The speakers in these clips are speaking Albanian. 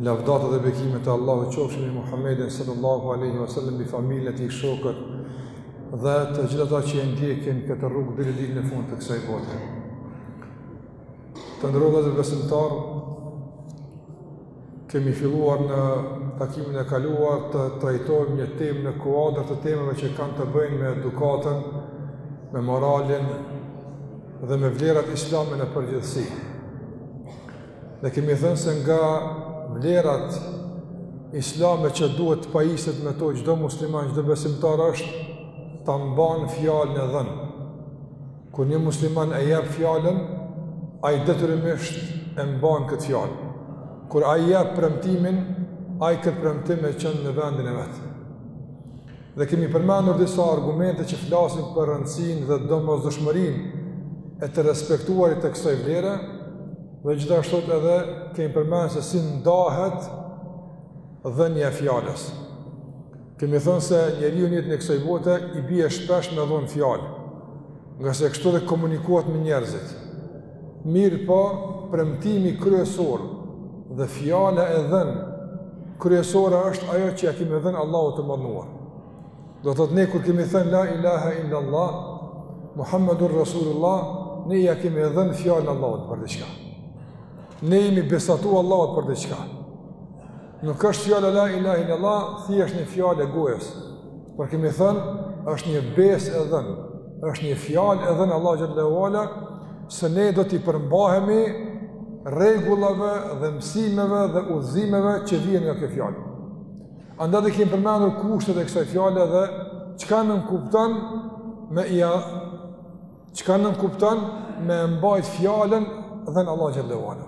Lavdata dhe bekimet e Allahut qofshin mbi Muhammedin sallallahu alaihi wasallam, mbi familjen e tij, shokët dhe të gjithë ata që e ndjekin këtë rrugë deri ditën e fundit të kësaj bote. Të nderuar besimtarë kemi filluar në takimin e kaluar të trajtojmë një temë në kuadër të temave që kanë të bëjnë me edukatën, me moralin dhe me vlerat islame në përgjithësi. Dhe kemi thënë se nga vlerat islame që duhet të pajiset me to çdo musliman, çdo besimtar është ta mbajë fjalën e dhënë. Kur një musliman e jep fjalën, ai detyrimisht e mban këtë fjalë. Kur ai jep premtimin, ai këtë premtim e çon në vendin e vet. Dhe kemi përmendur disa argumente që flasin për rëndësinë dhe domosdoshmërinë e të respektuarit të kësaj vlere, dhe gjithashtu edhe kemi përmendur se si ndahet dhënia e fjalës. Kemi thënë se njeriu në jetën e kësaj bote i bje shpesh me dhonë fjalë, ngase kështu dhe komunikohet me njerëzit, Mirëpo, premtimi kryesor dhe fjala e dhënë kryesore është ajo që ia kemi dhënë Allahut të madhëruar. Do të thotë ne kur kemi thënë la ilaha illa Allah, Muhammadur Rasulullah, ne ia kemi dhënë fjalën Allahut për diçka. Ne jemi besatu Allahut për diçka. Nuk është fjala la ilaha illallah, thjesht një fjalë e gojës. Por kemi thënë, është një besë e dhënë. Është një fjalë e dhënë Allahut xhele ue ala se ne do t'i përmbahemi rregullave dhe mësimeve dhe udhëzimeve që vijnë nga kjo fjalë. Andaj dhe kemi përmendur kushtet e kësaj fjale dhe çka nënkupton me ia çka nënkupton me mbajt fjalën dhënë Allahut xhele ue ala.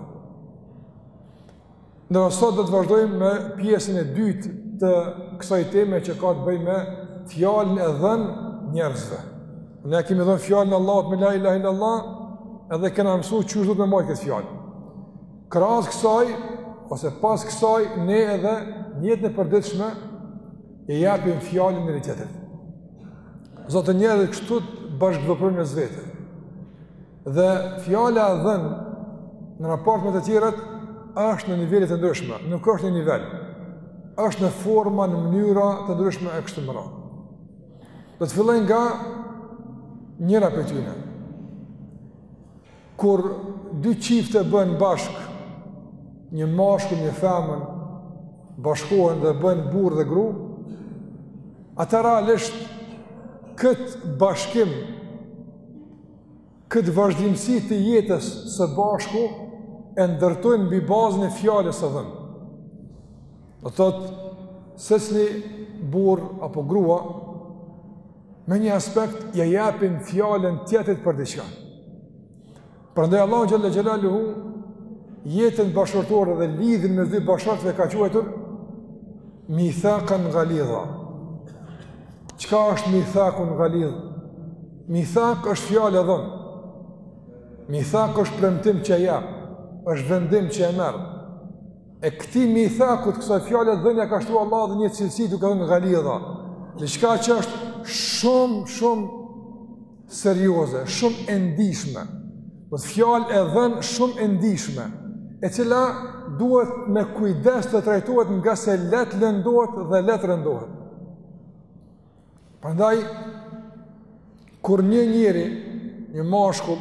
Ndërsa sot do të vazhdojmë me pjesën e dytë të kësaj teme që ka të bëjë me fjalën e dhënë njerëzve. Ne kemi dhënë fjalën Allahut me la ilaha illallah, edhe kena mësu qysh duhet me mbajt këtë fjalë. Krahas kësaj ose pas kësaj ne edhe në jetën e përditshme ia japim fjalën njëri-tjetrit. Do të thotë njerëzit kështu bashkëveprojnë mes veti. Dhe fjala e dhënë në raport me të tjerët është në nivele të ndryshme, nuk është një nivel. Është në forma, në mënyra të ndryshme e kështu me radhë. Do të filloj nga njëra prej tyre. Kur dy çifte bëhen bashkë, një mashkull një femër bashkohen dhe bëhen burrë dhe gru, ata realisht këtë bashkim Këtë vazhdimësi të jetës së bashku e ndërtojnë mbi bazën e fjalës së dhënë. Do të thotë secili burr apo grua në një aspekt ia japin fjalën tjetrit për diçka. Prandaj Allahu xhalla xhelaluhu jetën bashkëshortore dhe lidhjen mes dy bashkëshortëve ka quajtur mithaqan ghalidha. Çka është mithaqun ghalidh? Mithak është fjalë e dhënë. Mithak është premtim që e jap, është vendim që e merr. E këtij mithakut, kësaj fjale të dhënë ka shtuar Allahu dhe një cilësi duke thënë ghalidha. Diçka që është shumë shumë serioze, shumë e ndjeshme. Po fjalë e dhënë shumë e ndjeshme, e cila duhet me kujdes të trajtohet ngase lehtë lëndohet dhe lehtë rëndohet. Prandaj kur një njeri, një mashkull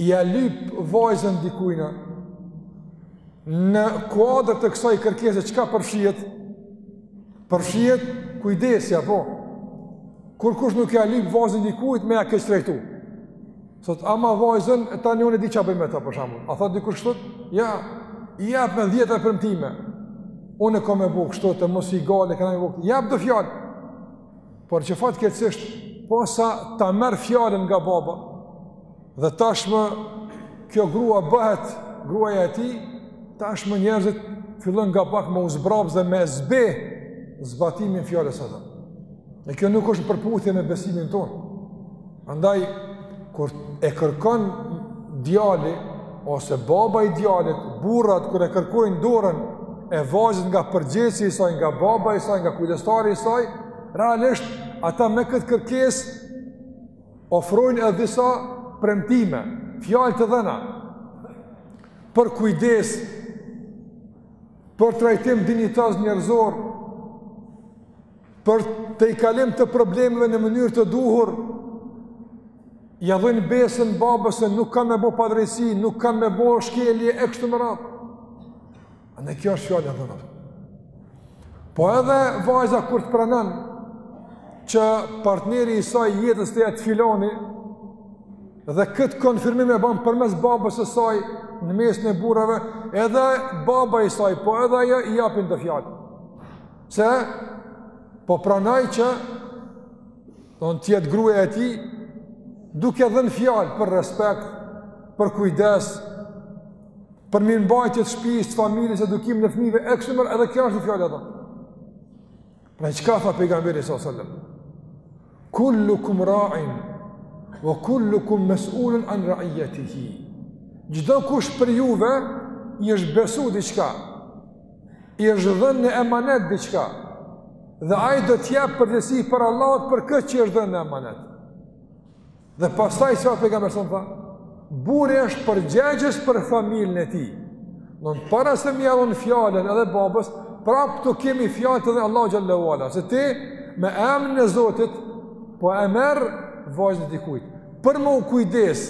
ia lyp vajzën dikujna në kuadër të kësaj kërkese çka përfshihet? Përfshihet kujdesja, po. Kurrkush nuk ia lyp vajzën dikujt me ia keqtrajtu. Thot, ama vajzën, e tani unë e di çka bëj me ta për shambull. A thot, dikush kështu? Ja, i jep me dhjetëra premtime. Unë e kam me bo kështu, e mos i gale, kena me bo, jep do fjalë. Por fatkeqësisht, posa ta merr fjalën nga baba, dhe tashmë kjo grua bëhet gruaja e tij, tashmë njerëzit fillojnë nga pak me u zbraps dhe me zbeh zbatimin e fjalës së dhënë. E kjo nuk është në përputhje me besimin tonë. Andaj, kur e kërkon djali, ose baba i djalit, burrat, kur e kërkojnë dorën e vajzës nga përgjegjësi i saj, nga baba i saj, nga kujdestari i saj, realisht, ata me këtë kërkesë ofrojnë edhe disa premtime, fjalë të dhëna, për kujdes, për trajtim dinjitoz njerëzor, për tejkalim të problemeve në mënyrë të duhur, ia dhojnë besën babës se nuk kanë me bo padrejtësi, nuk kanë me bo shkelje e kështu me radhë. A ne kjo është fjalë e dhënë. Po edhe vajza kur të pranon që partneri i saj i jetës të jetë filani dhe këtë konfirmim e ban përmes babës së saj në mesin e burrave edhe baba i saj po edhe ajo i japin do fjalë Pse? Po pranaj që do të jetë gruaja e tij duke dhënë fjalë për respekt, për kujdes, për mirëmbajtje të shpisë, të familjes, edukimin e fmijve, e kështu me radhë edhe kjo është një fjalë e dhënë. Pra çka tha pejgamberi s.a.s. Kullukum ra'in wa kullukum mas'ulun an ra'iyatihi. Çdo kush për juve i është besu diçka. I është dhënë në emanet diçka. Dhe ai do të jap përgjegjësi para Allahut për këtë që i është dhënë në emanet. Dhe pastaj siç Pejgamberi alejhi selam tha, burri është përgjegjës për familjen e tij. Domethënë para se me ia dhënë fjalën edhe babës, prapë këtu kemi fjalë te edhe Allahu xhel-le ue ala, se ti me emrin e Zotit, po e merr vajzën e dikujt. Për me u kujdes,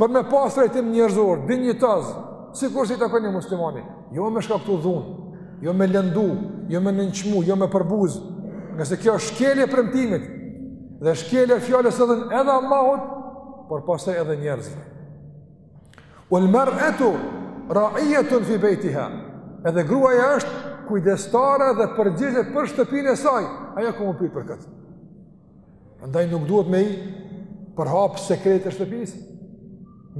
Për me pas trajtim njerëzor, dinjitoz, sikur se i takon një muslimani, jo me shkaktu dhunë, jo me lëndu, jo me nënçmu, jo me përbuz, ngase kjo është shkelje e premtimit, dhe shkelje e fjalës së dhënë edhe Allahut, por pastaj edhe njerëzve. Wal mar'atu ra'iyatun fi baytiha, edhe gruaja është kujdestare dhe përgjigjet për shtëpinë e saj, ajo ka me u pyt për këtë. Andaj nuk duhet me i përhap sekret e shtëpis.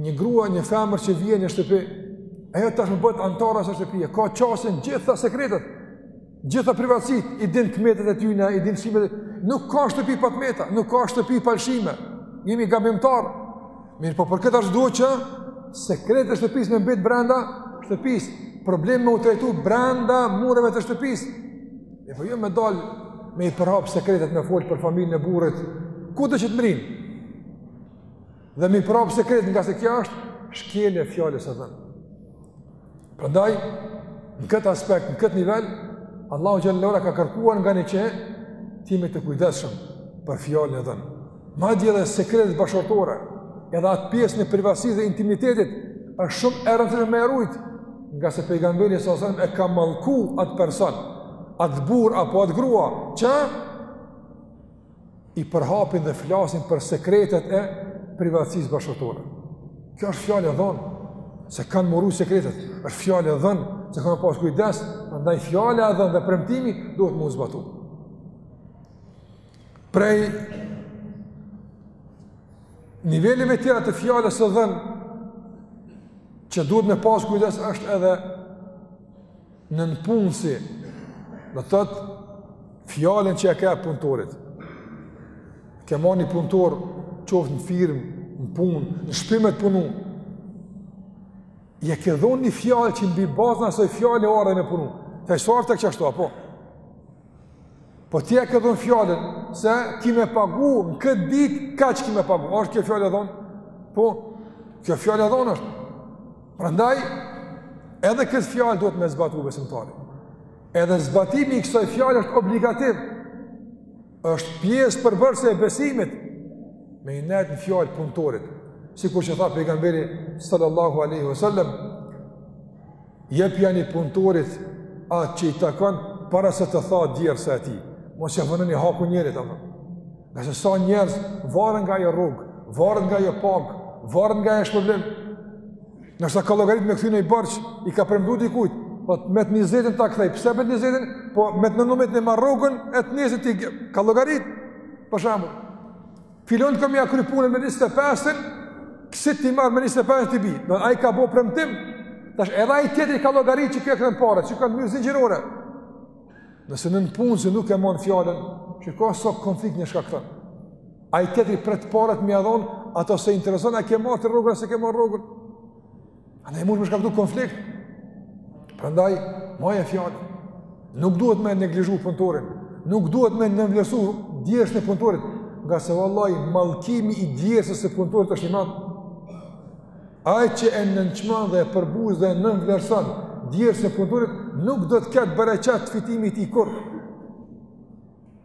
Një grua, një femër që vjen në shtëpi, ajo tashmë bëhet anëtare e asaj shtëpie, ka qasje në gjitha sekretet, gjitha privatësitë, i din t'metat e tyne, i din lëshimet e nuk ka shtëpi pa t'meta, nuk ka shtëpi pa lëshime, jemi gabimtarë, mirëpo për këtë është duhet që sekretet e shtëpisë me mbet brenda shtëpisë, problemi me u trajtu brenda mureve të shtëpisë, E po ju jo me dalë, me i përhap sekretet me folë për familjen e burrit, kudo që të mbërrijnë? Dhe me i përhap sekretet ngase kjo është shkelje e fjalës së dhënë. Prandaj, në këtë aspekt, në këtë nivel, Allahu xhel-le ue ala ka kërkuar nga ne që të jemi të kujdesshëm për fjalën e dhënë. Madje edhe sekretet bashkëshortore, edhe atë pjesën e privatësisë dhe intimitetit është shumë e rëndësishme me e rujt, ngase Pejgamberi alejhi selam e ka mallku atë person, atë burrë apo atë grua, që i përhapin dhe flasin për sekretet e privatësisë bashkëshortore. Kjo është fjalë e dhënë se kanë me rujt sekretet, është fjalë e dhënë se kanë me pas kujdes, andaj fjala e dhënë dhe premtimi duhet me u zbatu. Prej nivelive tjera të fjalës së dhënë që duhet me pas kujdes është edhe në punësim, do të thotë fjalën që e ke dhënë punëtorit, ke marrë një punëtor qoftë në firmë, në punë, në shpi me t'punu, ia ke dhonë një fjalë që mbi bazën e asaj fjale ka ardhë me punu të e sartë e kështë ashtu, apo? Po ti e ke dhonë fjalën se ki me pagu në këtë ditë kaq ki me pagu. A është kjo fjalë e dhonë? Po. Kjo fjalë e dhon është. Prandaj edhe këtë fjalë duhet me zbatu besimtari. Edhe zbatimi i kësoj fjalë është obligativ. Është pjesë përbërëse e besimit me i nejt në fjalë punëtorit. Sikur që tha pejgamberi sallallahu alaihi wasallam, Jepjani punëtorit atë që i takon para se t'i thahet djersa e tij. Mos ja vononi hakun njerit, apo. Nga se sa njerëz varen nga ajo rrogë, varen nga ajo pagë, varen nga ai shpërblim. Ndoshta ka llogarit me kthy ni borxh, i ka premtu dikujt, po me të njëzetin ta kthej, pse me të njëzetin, po me të nënmëdhetin e marr rrogën, e të njëzetin e ka llogarit, për shembull. Filonit kam me ia kry punët me 25-ën, si t'i marr me 25-ën t'i bi. Ai ka bo premtim, tash edhe ai tjetri ka llogarit që ky i kthen paret, që kanë me ardh zinxhirore. Nëse ni punëdhënës nuk e mon fjalën, qe ka sa konflikte shkakton. Ai tjetri pret paret me ia dhon, ato s'e intereson, a e ke marrë ti rrogën, a s'e ke marrë rrogën. A ne mun me shkaktu konflikt. Prandaj, maje fjalën, nuk duhet me e neglizhu punëtorin, nuk duhet me nënvlerësu djersën e punëtorit, ngase vallahi mallkimi i djersës së punëtorit është i madh. Ai që e nënçmon dhe e përbuz dhe e nënvlerëson djersën e punëtorit, nuk do të ketë bereqet fitimi i tij kurrë.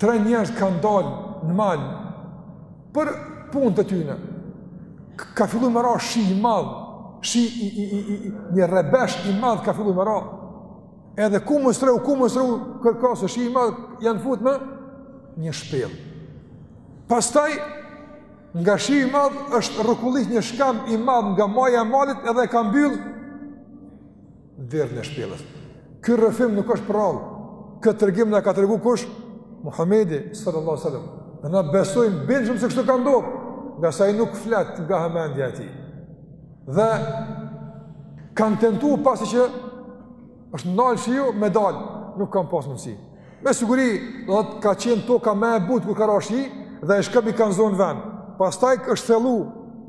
Tre njerëz kanë dol në mal për punë të tyne. Ka fillu me ra shi i madh, shi i, i, i, i, një rrebesh i madh ka fillu me ra. Edhe ku me u strehu, ku me u strehu, tërka shi i madh janë fut më një shpellë. Pastaj, nga shiu i madh është rrokullis një shkamb i madh nga maja e malit edhe e ka mbyllë derën e shpellës. Ky rrëfim nuk është prrallë. Këtë tregim na ka tregu kush? Muhamedi sallallahu alaihi wasallam. Dhe na besojmë bindshëm se kështu ka ndodhur, ngase ai nuk flet nga hamendja e tij. Dhe kanë tentu pasi që është ndalë shiu me dal, nuk kanë pas mundësi. Me siguri, do të ka qenë toka më e butë kur ka ra shi dhe shkëmbi ka zonë vend. Pastaj është thellu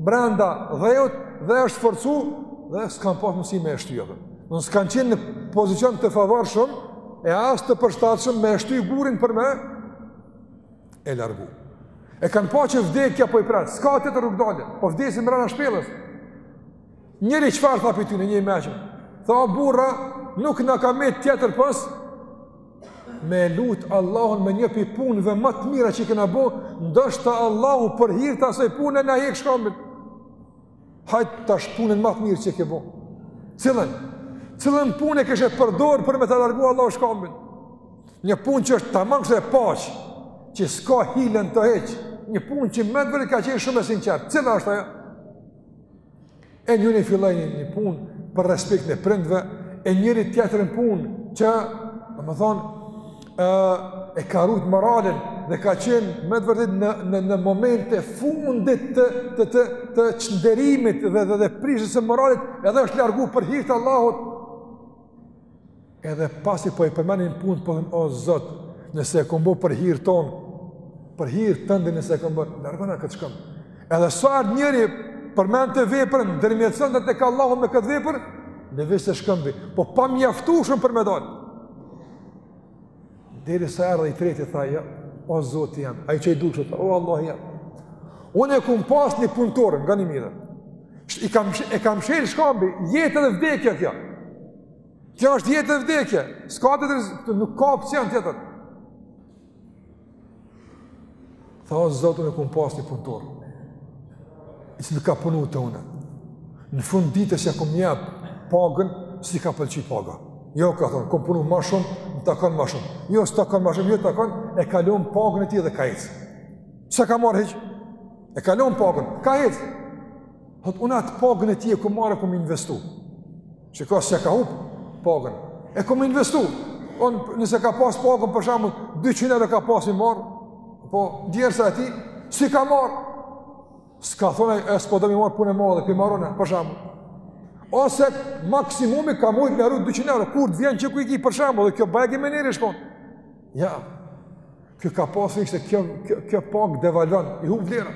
brenda dheut dhe është forcu dhe s'kanë pas mundësi me e shty atë. Ndoshta s'kanë qenë në pozicion të favorshëm e as të përshtatshëm me shty gurin për me e largu. E kanë pa që vdekja po i pret, s'ka tjetër rrugëdalje, po vdesin mbrena shpellës. Njëri çfarë tha prej tyne një i meçëm? Tha o burra, nuk na ka met tjetër pos me lut Allahun me një prej punëve më të mira që i kena bo, ndoshta Allahu për hir të asaj pune na hek shkambin. Hajt tash punën më të mirë që i ke bo. Cilën? Cilën punë e kishe përdor për me ta largu Allahu shkambin? Një punë që është tamam kështu e paqtë, që s'ka hile n'to hiç, një punë që me të vërtetë ka qenë shumë e sinqertë. Cila është ajo? E njëri filloi një, një punë për respektin e prindve, e njëri tjetri një punë që, domethonë, e, e ka rujt moralin dhe ka qenë me të vërtetë në, në, në momentet e fundit të, të, të, të çnderimit dhe, dhe, dhe prishjes së moralit edhe është largu për hir të Allahut. Edhe pasi po i përmendin punët, po thonë, o Zot, nëse e kom bo për hir tond, për hir tëndin nëse e kom bo, largona këtë shkëmb. Edhe sa herë njëri përmendte veprën, ndërmjetësonte tek Allahu me këtë vepër, lëvizte shkëmbi, po pamjaftueshëm për me dalë. Derisa erdhi i treti, tha, ja, o Zoti jem, a i që i dushë, tha, o Allahu jem. Unë e kom pas një punëtor, nga një mirë, i kam, e ka mshelë shkambi, jeta dhe vdekja kjo, Kjo është jetë dhe vdekje, s'ka tjetër, nuk ka opcion tjetër. Tha o Zot une e kom pas një punëtor, i cili ka punu te une. Në fund të ditës ia kom jep pagën, s'i ka pëlqy paga. Jo, ka thonë, kom punu ma shumë, më takon ma shumë. Jo, s'të takon ma shumë, jo takon, e ka lon pagën e tij dhe ka ecë. S'e ka marrë hiç? E ka lon pagën, ka ecë. Thotë, unë atë pagën e tij e kom marrë e kom investu. Shiko, s'e ka hup pagën. E kom investu. On nëse ka pas pagën për shembull 200 euro ka pas me i marr. Po djersa e tij s'i ka marr? S'ka thonë e s'po do me i marr punë e madhe, ti marrone për shembull. Ose maksimumi ka mujt me ia rujt 200 euro, kur të vjen qe ku i ki për shembull, dhe kjo bëjë menjëherë shkon. Ja, Ky e ka pa se një, kështu, kjo, kjo, kjo pagë devalvon, i hup vlera.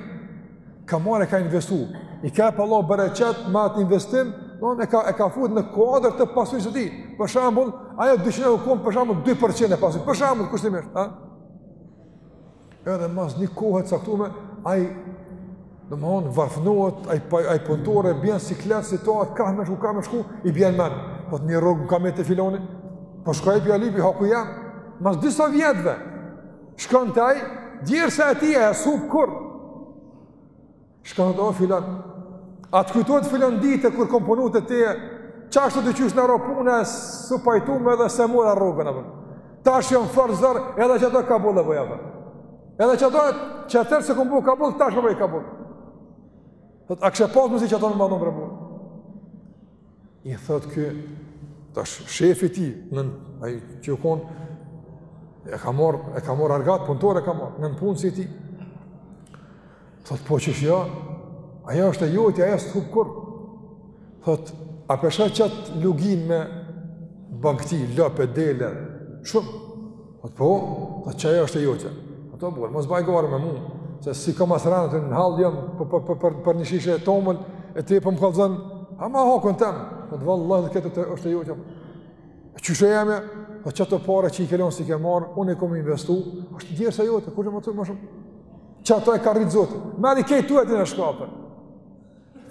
Ka marrë e ka investu. I ka jep Allahu bereqet me atë investim, no, e ka, e ka fut në kuadër të pasurisë së tij. Për shembull, ajo 200 euro kon, për shembull, 2% e pasurisë. Për shembull, kushtimisht, ha? Edhe mas një kohe të caktume, ai Domethonë, varfnohet ai punëtori, po, bjen n'siklet, si ta, kah me shku, kah me shku, i bjen n'men. Po të një rrogë më ka met te filani, po shkoj po ia lypi hakun jem, mas disa vjetëve, shkon te ai, djersa e tij s'hup kurrë, shkon thotë o filan, a të kujtohet filan dite, kur kom punu te ti, qashtu të qysh në ropune, s'u pajtum edhe s'e mora rrogën, tash jam n'farë zori, edhe që ta ka bole, po jam, Edhe që ato e qatëher s'e kom bo kabull, tash po e boj kabull. Thot, a kish pasë mundësi qato me ma dhon, bre burrë? I thot ky, tash shefi i tij, në, ai që u konë, e ka marrë, e ka marrë argat, punëtor e ka marrë, nën punësi të tij. Thot po qysh jo, ajo është e jotja, ajo s'të hup kurr. Thot, a pe sheh qat luginë me bagëti, lopë, dele, shumë. Thot po, thot qajo është e jotja. Thot po, bre, mos bo hajgare me mu, se s'i ka as rend, në hall jam për, për, për, për, për një shishe e tomël, e ti po më kallëzon, a ma hakun tem. Thot, vallah, edhe kjo është e jotja. E qysh është e jemja, thot qato pare që i ke lon s'i ke marrë, unë e kom investu, është djersa jote, kur që më të më shumë. Qato e ka rritë Zoti, merri krejt tu e ti në shkape.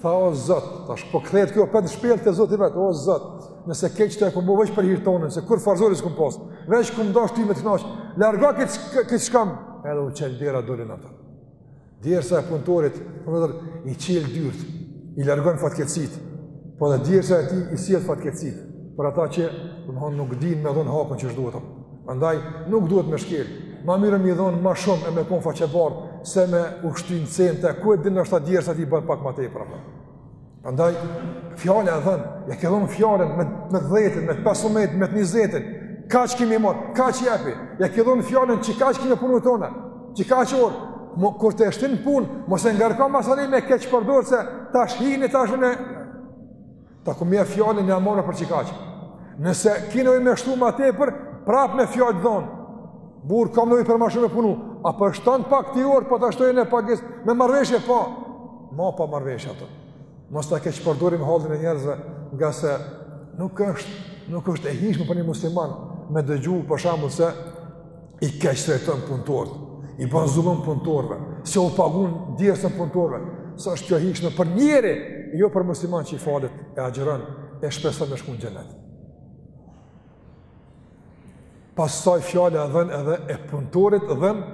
Tha o Zot, tash po kthehet ky prej shpelle te Zoti i vet, o Zot, nëse krejt qeto e kom bo veç për hir tonin, se kurrfarë zori s'kom pasë, veç kom dashtë ty me të knaqë, largoje këtë kët shkam, edhe u çel dera dolën ata. Djersa e punëtorit, i çel dyrt, i largon fatkeqësitë, po edhe djersa e tij i sjell fatkeqësitë, për ata që, domethonë, nuk din me dhonë hakun qysh duhet Andaj, nuk duhet me shkel. Ma mirë me i dhonë ma shumë e me konë faqebardhë, se me u shti në cente ku e dinë është ta djersa e tij ban pak ma tepër. Andaj, fjala e dhenë, ja ke dhonë fjalën me, me të dhetin, me pesëmbëdhetin, me të njëzetin, kaq ki me marrë, kaq jepi, ja ke dhonë fjalën qekaq ki me punu tona, qekaq orë, Mo, kur ta shtin n'punë, mos e ngarko masanej me keqpërdorë, se tash hini, tash me... Ta ku mja fjalën e mora për qekaq. Nëse ki nevojë me shtu ma tepër, prap me fjalë dhonë. Burrë, kam nevojë për ma shumë me punu. A po shton pak ti orë, po ta shtoj në pagesë, me marrëveshje, po. Ma pa marrëveshje ato. Mos ta keqpërdorim hallin e njerëzve, ngase nuk është, nuk është e hijshme për një musliman me dëgju për shambull se i keqtrajton punëtorët, i bon zullum punëtorëve, s'u pagun djersën punëtorëve, s'është kjo e hijshme për njeri, jo për musliman që i falet e agjeron, e shpreson me shku në xhenet. Pastaj fjala e dhenë edhe e punëtorit e dhenë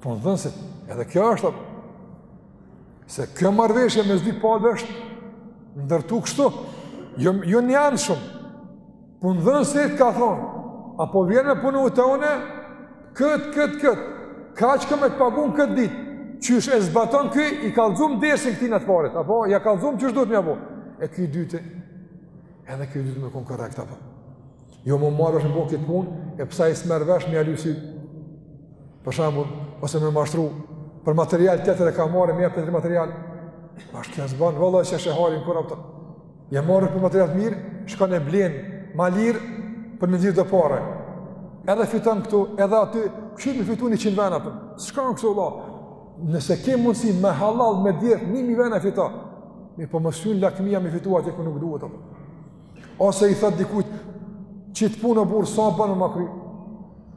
punëdhënësit, edhe kjo është, se kjo marrëveshje mes dy palëve është, ndërtu kështu, jo, jo njëanshëm, Punëdhënësi t'ka thonë, a po vjen me punu te une, këtë, këtë, këtë, kaq kom me të pagu n'këtë ditë, qysh e zbaton ky, i kallëzum desin këti në të parit, apo, ja kallëzum qysh duhet me ja bo, e ky i dyti, edhe ky i dyti me konë korrekt, apo, jo me marrë qysh me bo këtë punë, e pastaj s'merr vesh mja lusi, për shembull, ose me mashtru, për material të të të ka marrë, mja për të material, ma është kja zbanë, vëllë e qysh e arrin, kërë apëtër, Ja merr për material të mirë, shkon e blen ma lirë për me nxjerr do pare. Edhe fiton këtu, edhe aty, kështu me fitu njëqind vena pra. S'ka kështu vallah? Nëse ke mundësi me halal, me djersë, një mijë vena fito. Mi po mësyn lakmia me fitu atje ku nuk duhet. Ose i thot dikujt, qitë punë o burrë, sa bon me ma kry?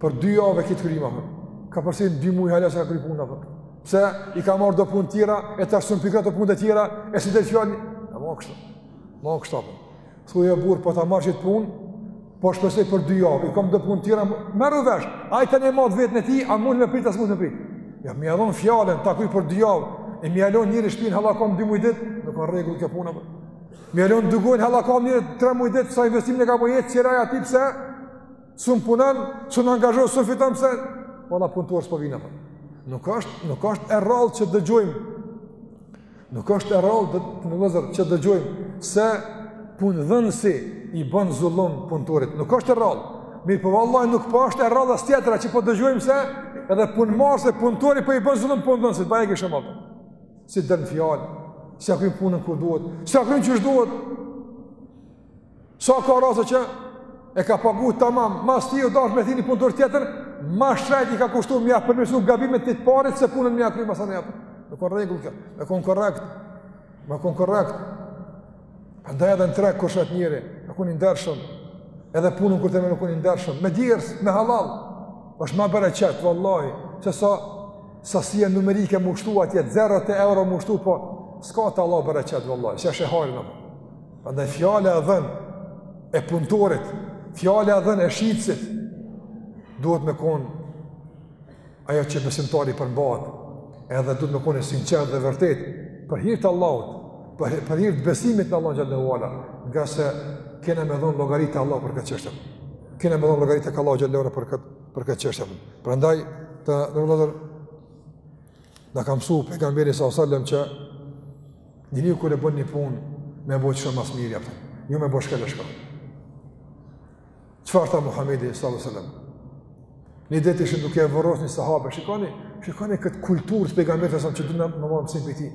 Për dy javë e ki të kryme, pra. Ka për as në dy muj hala s'u ka kry puna, pra. Pse i ka marrë do punë tjera, e t'i arsyeton pikërisht do punë të tjera, e s'di çfarë, e ma kështu, ma kështu, pra. Thuj o burrë, po ta marr qit punë, po shpresoj për dy javë, i kam do punë tjera, merru vesh, ai tani matet vetë në ty, a mund me prit, a s'mund me prit. Jo, m'ja dhon fjalën, ta kryj për dy javë, e m'ja lon njeri shpinë hallakam dy muj ditë, nuk ka rregull kjo puna, pra. M'ja lon dugojnë hallakam njerit tre muj ditë, sa investimin e ka po jet, qeraja aty, pse, S'un punon, s'un angazhon, s'un fiton pse? Valla punëtorët s'po vijnë. Nuk është, nuk është e rrallë që dëgjojmë. Nuk është e rrallë të nderuar vëllezër që dëgjojmë se punëdhënësi i bën zullum punëtorit. Nuk është e rrallë. Mirëpo valla nuk po është e rrallë as tjetra që po dëgjojmë se edhe punëmarrësi punëtori po i bën zullum punëdhënësit. Ba e kështë matë. S'i rrin fjalës, s'ia kryn punën kur duhet, s'ia kryn qysh duhet. Sa ka raste që e ka pagu tamam, mas ti ju dasht me thirr një punëtor tjetër, ma shtrejt i ka kushtu m'ia përmirësu gabimet e të parit se punën m'ia kry mas atij. Me konë rregull kjo, me konë korrekt, me konë korrekt. Andaj edhe në treg kur shet njeri, me konë i ndershëm, edhe punën kur te merr me konë i ndershëm, me djersë, me halal, është ma bereqet, vallahi, sesa sasia numerike me u shtu atje, 0 të euro me u shtu, po, s'ka te Allahu bereqet, vallahi, se është haram, Andaj fjala e dhenë e punëtorit, fjala e dhenë e shitësit, duhet me konë ajo që besimtari i përmbahet, edhe duhet me konë e sinqerë dhe e vërtetë, për hir të Allahut, për, për hir të besimit në Allahun xhele ue ala, ngase kena me dhonë llogari te Allahu për këtë çështje, kena me dhonë llogari te Allahu xhele ue ala për këtë, për këtë çështje. Prandaj, të nderuar vëllezër, Na ka mësu pejgamberi sa sallam që njeriu kur e bën një punë me bo sa ma së miri atë. Jo me bo shkel e shko. Çfarë tha Muhamedi sallallahu alaihi wasallam? Një ditë ishin duke e vorrosur një sahab, shikoni, shikoni këtë kulturë të pejgamberit sa që duam të marrim mësim pi tij.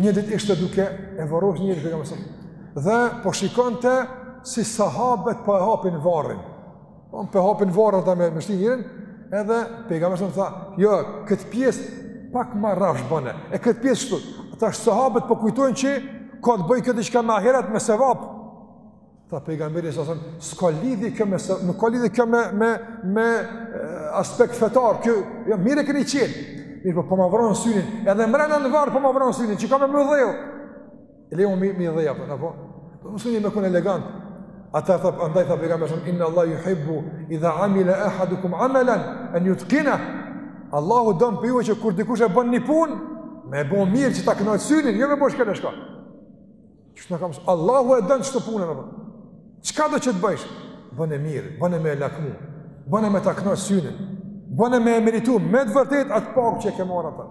Një ditë ishte duke e vorrosur një njeri pejgamberi dhe po shikonte si sahabët po e hapin varrin. Po po e hapin varrin ata me shti njerin, edhe pejgamberi sa tha, jo, këtë pjesë pak ma rrafsh bone, e këtë pjesë kështu, ata sahabët po kujtojnë që ka të bëjë kjo diçka me ahiret me sevap, Tha pejgamberi sa thon, s'ka lidhje kjo me nuk ka lidhje kjo me me me aspekt fetar. Kjo jo mirë keni qenë. Mirëpo po ma vron syrin. Edhe mbrenda në varr po ma vron syrin. Qi ka me mlu dheu? E lejmë mi mi dhëja po apo. Po mos me kon elegant. Ata tha, andaj tha pejgamberi sa inna Allah yuhibbu idha amila ahadukum amalan an yutqina. Allahu don për ju që kur dikush e bën një punë, me e bë mirë që ta kënaq syrin, jo me bo shkel e shko. Çu na kam Allahu e don çto punën apo. Çka do që të bësh? Bëne mirë, bëne me lakmu, bëne me ta kënaq syrin. Bëne me e meritu me të vërtetë atë pagë që ke marrë atë.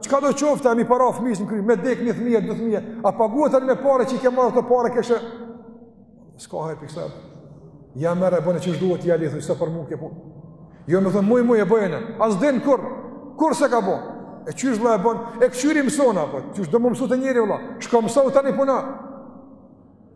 Çka do qoftë, a mi para fëmijës në krye, me dek një mijë, dy mijë, a paguhet me pare që i ke marrë ato pare, kështu... S'ka hajr prej kësaj. Ja merre e bëne qysh duhet, ja le, thuj s'është për mu kjo punë. Jo me thënë, muj, muj e bëj, as s'din kur, kurrë s'e ka bo. E qysh vlla e bën, e kqyri mësona, po, qysh do me mësu te njeri vlla, shko mëso tani puno.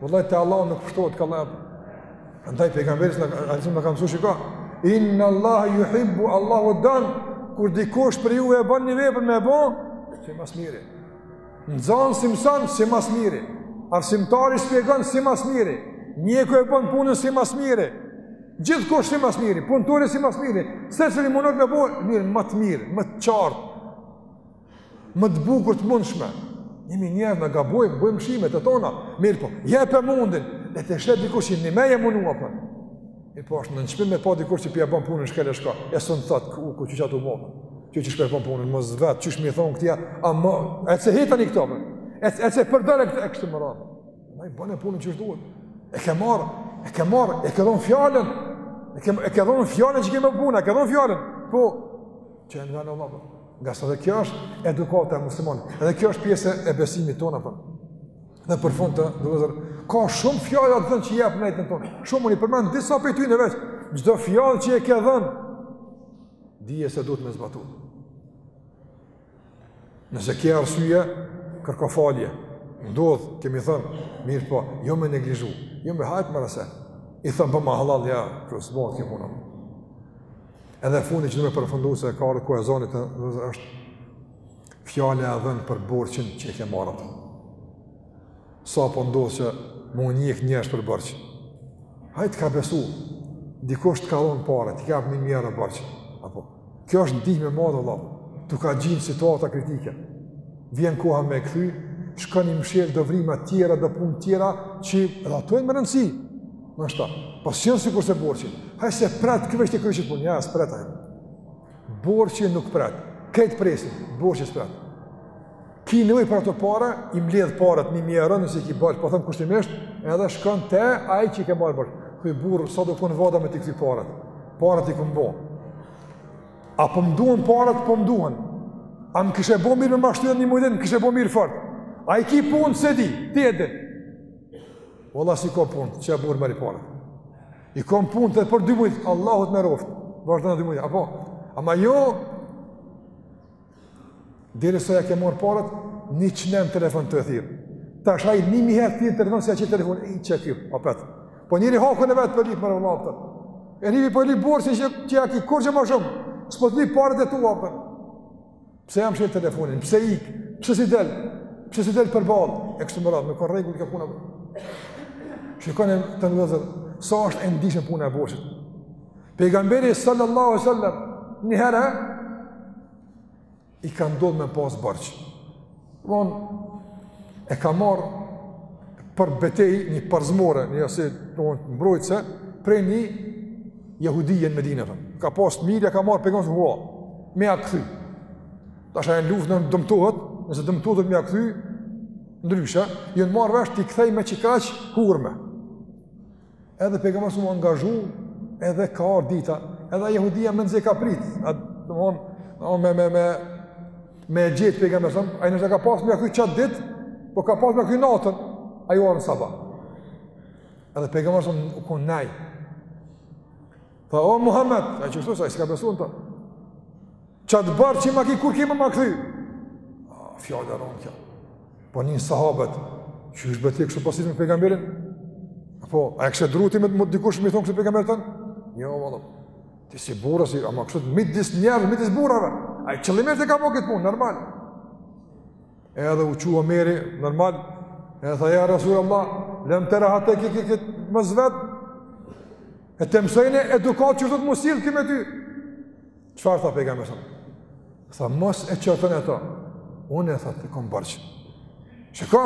Vallahi te Allahu nuk pështohet kollaj. Andaj pejgamberi sa ka thënë ka mësuar shiko. Inna Allah yuhibbu Allahu don kur dikush prej jush e bën një vepër me bë, si ma s'miri. Nxansi mëson si ma s'miri. Arsimtari shpjegon si ma s'miri. Mjeku e bën punën si ma s'miri. Gjithkush si ma s'miri, punëtori si ma s'miri. Secili mundohet me bërë, mirë, më të mirë, më të qartë, Më të bukur të mundshme. Jemi njerëz, ne gabojmë, bëjmë lëshime të tona, mirëpo, jepe mundin, le të sheh dikush që je mundu, apo. Po. E po është nënçmim me pa dikush që po e bën punën shkel e shko, e së në thotë, kuku që që atë u mokë, qysh po e bën punën, më zvetë, qysh me i thonë këtja, a më, e të se heta një këto, e të se përdere këtë, e kështu me radhë. Ma i bëne punën qysh duhet, e ke marrë, e ke marrë, e ke dhonë fjalën, e ke, e ke dhonë fjalën që ke me punu, e ke dhonë fjalën, po, që e nga në Nga sa dhe kjo është edukata e muslimanit, edhe kjo është pjesë e besimit tonë apo. Në përfund vëllezër, ka shumë fjalë atë që jep në jetën tonë. Shumë unë përmenda disa prej tyre veç. Çdo fjalë që e ke dhënë, dije se duhet me zbatu. Nëse ke arsye, kërko falje. Ndodh, kemi thënë, mirëpo, jo me neglizhu, jo me hajt more se. I them apo ma hallall, ja, plus, bëhët ke punë. Edhe fundi që du me përfundu se ka ardhë koha e ezanit, vëllezër, është fjala e dhënë për borxhin që e ke marrë. Sa po ndodh që me njek njerëz për borxhin. Ai të ka besu, dikush t'ka dhonë pare, ti ka për një mjerë e borxhin. Apo, kjo është ndihmë e madhe, Allah, t'u ka gjind në situata kritike. Vjen koha me kthy, shkon i mshel do vrima tjera, do punë tjera, që edhe ato janë me rëndësi. Më është ta, pasion si kurse borxhi. Hajt se pret, veç ta kryjsh punë, jo, s'pret ai. Borxhi nuk pret, këto presin, borxhi s'pret. Ki nevojë për ato para, i mledh parat njëherë, nëse ki borxh, po thom kushtimisht, edhe shkon te ai që i ke marrë borxh. Kqyr burrë, sot u kon vada me t'i kthy parat? Parat i kom bo. A po më duhen parat, po më duhen. A m'kishe bo mirë me ma shty edhe një muj ditë, m'kishe bo mirë fort. A i ki punë, s'e di, ti e di. Valla s'i kam punë, qe burrë merri paret. I kam punë tek për dy muj, Allahu të ruajtë, vazhdo edhe dy muj, apo? Ama jo, derisa ia ke marrë paret, njëqind herë në telefon e thirr. Tash ai një mijë herë thirr telefon, s'e ia çel telefonin, çka është kjo, apet. Po njeri hakun e vet po e lyp, mor vëlla ti. E njeri po po lyp borxhin që, që ia ki kurgjë ma shumë, s'po t'i lyp paret e tu, apet. Pse ia mshel telefonin? Pse ik? Pse s'i del? Pse s'i del përballë? E kështu me radhë, e ka rregull kjo puna. Shikoni të nderuar vëllezër, sa është e ndjeshme puna e borxhit. Pejgamberi salallahu alejhi ve selem, një herë, i ka ndodhë me pasë borxh. Von e ka marr për betejë një parzmore, një asi mbrojtëse prej një jehudie në Medinë. Ka pas t'mirë, ia ka marr Pejgamberi hua. Me ia kthy. Tash ai në luftë nëse dëmtohet, nëse dëmtohet me ia kthy, ndryshe, janë marr vesh t'i kthejë me qekaq hurme. Edhe pejgamberi u angazhu, edhe ka ardhur dita, edhe jehudia mezi ka prit. Domthon, me me me me e gjet pejgamberin, se ai nuk ia ka pas me ia kthy qat ditë, po ka pas me ia kthy natën. Ai u ardh n'sabah. Edhe pejgamberi u kon najk. Tha, o Muhammed, a qeshtu, se ai s'ka besu në ta. Qat borxh që ma ki, kur ki me ma kthy? Fjalë e ronë kjo. Po ne sahabët, qysh respekt kishin pas për pejgamberin? Po, a e kishit duru ti me ardh dikush me i thonë kështu pejgamberit tonë? Jo, valla. Ti si burrë, si, ama kështu midis njerëzve, midis burrave. Ai qëllimisht e ka bo këtë punë, normal. Edhe u qua meri, normal, edhe tha, ja Rasul Allah, lem të rahat e këtë këtë më zvet, e të mësojnë edukat që të të mësirë këmë e ty. Qëfar tha pejga me shumë? Tha, mos e qërtën e ta. Unë e tha, të kom bërgjë. Që ka?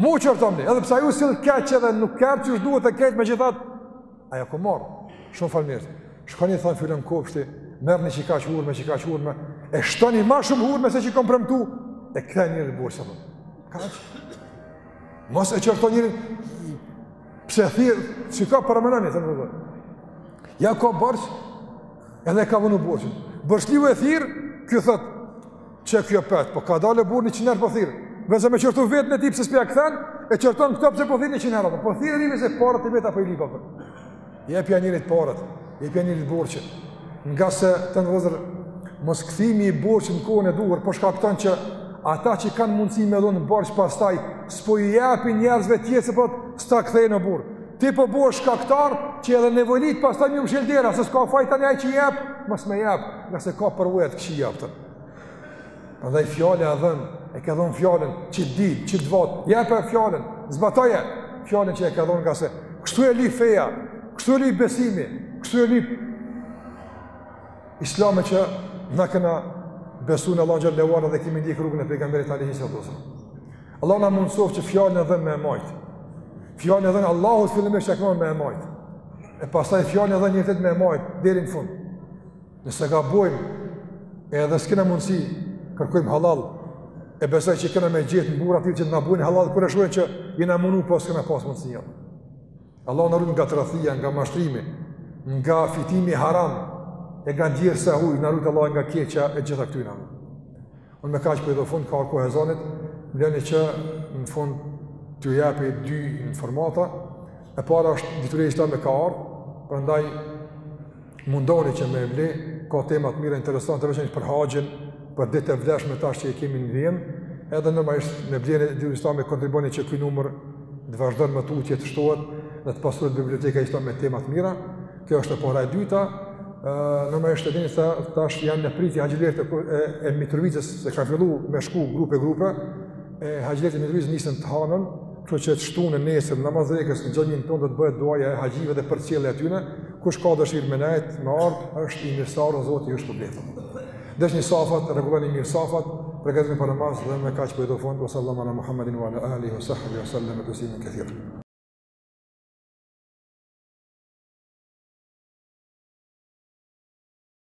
Mu qërtëm një, edhe pësa ju silë keqë edhe nuk kërë që është duhet e keqë me gjithat, Ai ka ardhë, shumë fol mirë. Shkoni, tha, n'filan kopshtin, merrni qekaq hurme, qekaq hurme, e shtoni ma shumë hurme se që i kom premtu, e ktheni borxhin, thotë. Kaq. Mos e qorto njerin, pse thirr, çka paramenoni, të nderuar. Ia ka borxh, edhe ka vonu borxhin. Borxhliu e thirr, ky thotë, Çe kjo pet, po ka dalë burri 100 herë po thirr. Vend se me qortu veten e tij pse s'po ia kthen, e qorton këtë pse po thirr 100 herë apo. Po thirr rive se paret e veta po i lyp. Jepja njerit paret, jepja njerit borxhin. Ngase vllezër moskthimi i borxhit në kohën e duhur, po shkakton që ata që kanë mundësi me dhon borxh pastaj s'po i japin njerëzve tjerë se po s'ta kthejnë burrë. Ti po bohesh shkaktar që edhe nevojtarit pastaj me iu mshel dera se s'ka faj tani ai që jep, mos me jep, ngase ka përvojë të këqija Prandaj fjala e dhën, e ke dhën fjalën që di, që të vot. Jepe fjalën, zbatoje fjalën që e ke dhën, ngase kështu e lyp feja, kështu e lyp besimi, kështu e lyp Islami që na kena besu në Allahun xhel-le ve ala dhe kemi ndjek rrugën e pejgamberit alayhi salatu wasallam. Allahu na mundsoftë që fjalën e dhën me e majt. Fjalën e dhën Allahut fillimisht kemi me e majt. E pastaj fjalën e dhën njerëzve me e majt deri në fund. Nëse gabojmë, edhe s'kena mundësi, kërkojmë hallall, e besoj që kena me gjet burra t'tillë që të na bojnë hallall, kur e shohin që jena mundu, po s'kena pas mundësi. Allahu na rujtë nga tradhtia, nga mashtrimi, nga fitimi haram, e nga djersa e huj, na rujtë Allahu nga e keqja e gjitha këtyne. Unë me kaq po i vndoj fund, ka ardh koha e ezanit, m'leni që në fund t'ju jepi dy informata, e para është Dituria Islame ka ardhë, prandaj Mundohuni që me e ble, ka tema t'mira interesante, veçanërisht për haxhin, për ditët e vlefshme tash që i kemi në vijim, edhe normalisht me blerjen e Diturisë Islame kontribuoni që ky numër të vazhdon më tutje të shtohet dhe të pasurohet biblioteka islame me tema t'mira. Kjo është e para, e dyta, normalisht e dini se tash janë në pritje haxhilerët e, e, e Mitrovicës se kanë fillu me shku grupe grupe, E haxhilerët e Mitrovicës nisen të hanën, kështu që të shtunën nesër, në namaz të drekës, në xhaminë tonë do të bëhet duaja e haxhive dhe përcjellja e tyne, kush ka dëshirë me nejt, me ardhë, është i mirëseardhur, Zoti ju shpërbleftë. Ndreqni safat, rregulloni mirë safat, pregatitemi për namaz dhe me kaq po i vndoj fund, wa sallallahu ala Muhammedin wa ala alihi wa sahbihi wa sallame teslimen kethira.